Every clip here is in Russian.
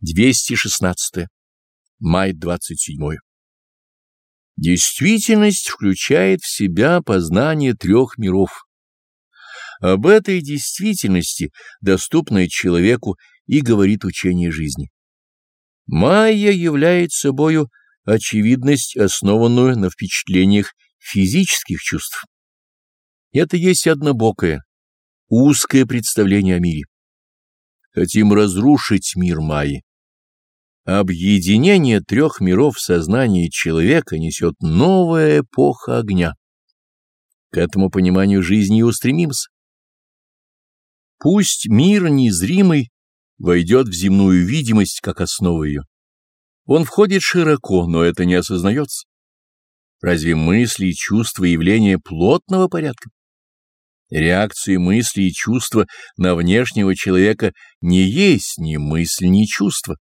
216. Май 27. Действительность включает в себя познание трех миров. Об этой действительности, доступной человеку, и говорит учение жизни. Майя является собою очевидность, основанную на впечатлениях физических чувств. Это есть однобокое, узкое представление о мире. Хотим разрушить мир Майи Объединение трех миров в сознании человека несет новая эпоха огня. К этому пониманию жизни и устремимся. Пусть мир незримый войдет в земную видимость как основу ее. Он входит широко, но это не осознается. Разве мысли, чувства явления плотного порядка? Реакции мысли и чувства на внешнего человека не есть ни мысль, ни чувство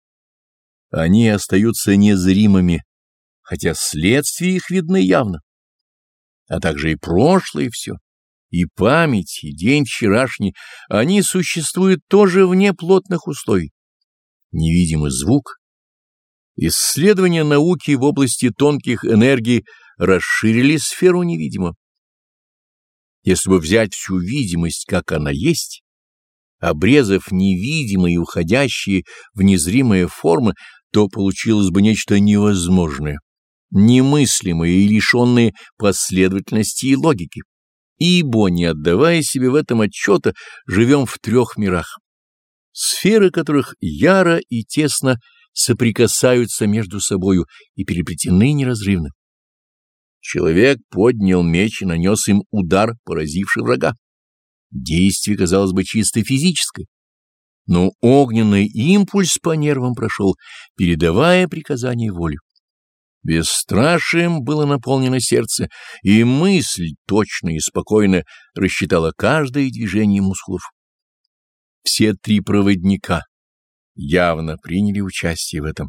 они остаются незримыми, хотя следствия их видны явно. А также и прошлое все, и память, и день вчерашний, они существуют тоже вне плотных условий. Невидимый звук. Исследования науки в области тонких энергий расширили сферу невидимого. Если бы взять всю видимость, как она есть, обрезав невидимые уходящие в незримые формы, то получилось бы нечто невозможное, немыслимое и лишенное последовательности и логики. Ибо, не отдавая себе в этом отчета, живем в трех мирах, сферы которых яро и тесно соприкасаются между собою и переплетены неразрывно. Человек поднял меч и нанес им удар, поразивший врага. Действие, казалось бы, чисто физическое, но огненный импульс по нервам прошел, передавая приказание волю. Бесстрашием было наполнено сердце, и мысль точно и спокойно рассчитала каждое движение мускулов. Все три проводника явно приняли участие в этом.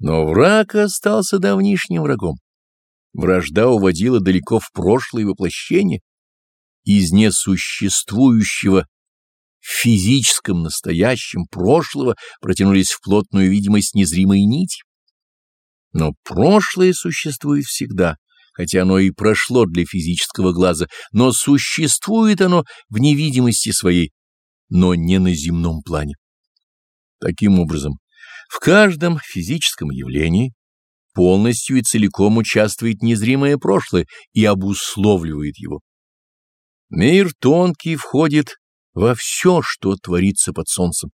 Но враг остался давнишним врагом. Вражда уводила далеко в прошлое воплощение. Из несуществующего физическом настоящем прошлого протянулись в плотную видимость незримой нити. Но прошлое существует всегда, хотя оно и прошло для физического глаза, но существует оно в невидимости своей, но не на земном плане. Таким образом, в каждом физическом явлении полностью и целиком участвует незримое прошлое и обусловливает его. Мир тонкий входит во все, что творится под солнцем.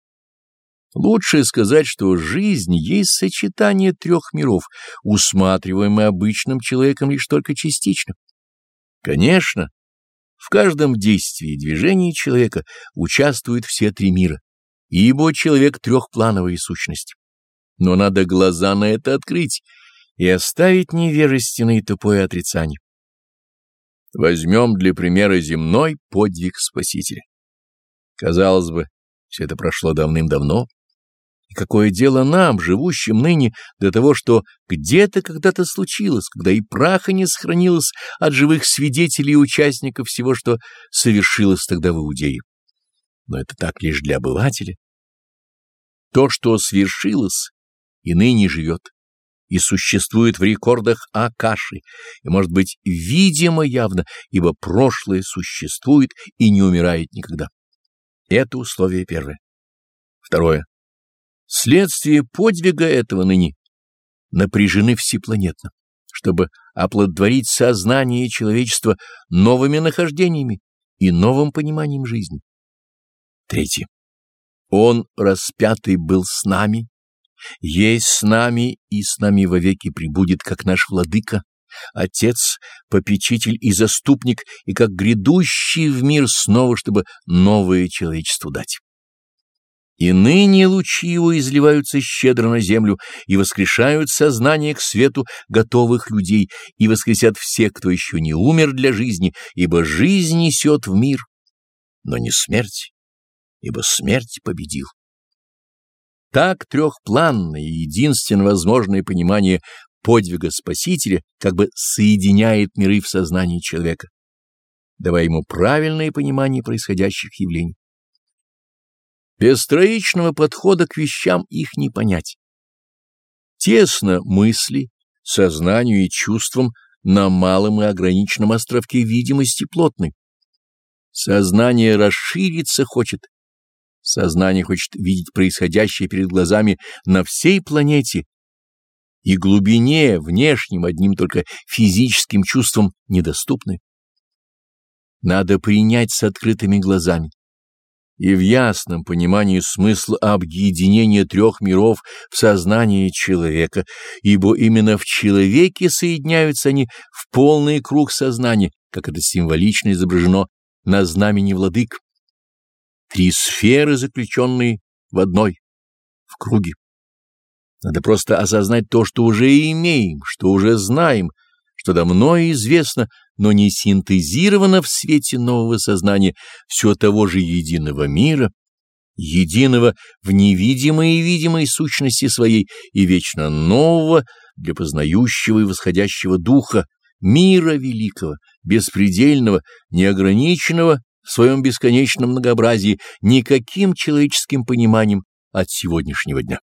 Лучше сказать, что жизнь есть сочетание трех миров, усматриваемое обычным человеком лишь только частично. Конечно, в каждом действии и движении человека участвуют все три мира, ибо человек трехплановая сущность. Но надо глаза на это открыть и оставить невежественное тупое отрицание. Возьмем для примера земной подвиг Спасителя. Казалось бы, все это прошло давным-давно. И какое дело нам, живущим ныне, до того, что где-то когда-то случилось, когда и праха не сохранилось от живых свидетелей и участников всего, что совершилось тогда в Иудее. Но это так лишь для обывателя. То, что свершилось, и ныне живет, и существует в рекордах Акаши, и может быть видимо явно, ибо прошлое существует и не умирает никогда. Это условие первое. Второе. Следствие подвига этого ныне напряжены всепланетно, чтобы оплодотворить сознание человечества новыми нахождениями и новым пониманием жизни. Третье. Он, распятый, был с нами, есть с нами и с нами вовеки прибудет, как наш владыка, Отец, попечитель и заступник, и как грядущий в мир снова, чтобы новое человечеству дать. И ныне лучи его изливаются щедро на землю и воскрешают сознание к свету готовых людей, и воскресят все, кто еще не умер для жизни, ибо жизнь несет в мир, но не смерть, ибо смерть победил. Так трехпланное и единственно возможное понимание подвига Спасителя как бы соединяет миры в сознании человека, давая ему правильное понимание происходящих явлений. Без троичного подхода к вещам их не понять. Тесно мысли, сознанию и чувствам на малом и ограниченном островке видимости плотной. Сознание расшириться хочет. Сознание хочет видеть происходящее перед глазами на всей планете и глубине, внешним, одним только физическим чувством недоступны. Надо принять с открытыми глазами и в ясном понимании смысла объединения трех миров в сознании человека, ибо именно в человеке соединяются они в полный круг сознания, как это символично изображено на знамени владык. Три сферы, заключенные в одной, в круге. Надо просто осознать то, что уже имеем, что уже знаем, что давно известно, но не синтезировано в свете нового сознания все того же единого мира, единого в невидимой и видимой сущности своей и вечно нового для познающего и восходящего духа, мира великого, беспредельного, неограниченного в своем бесконечном многообразии никаким человеческим пониманием от сегодняшнего дня.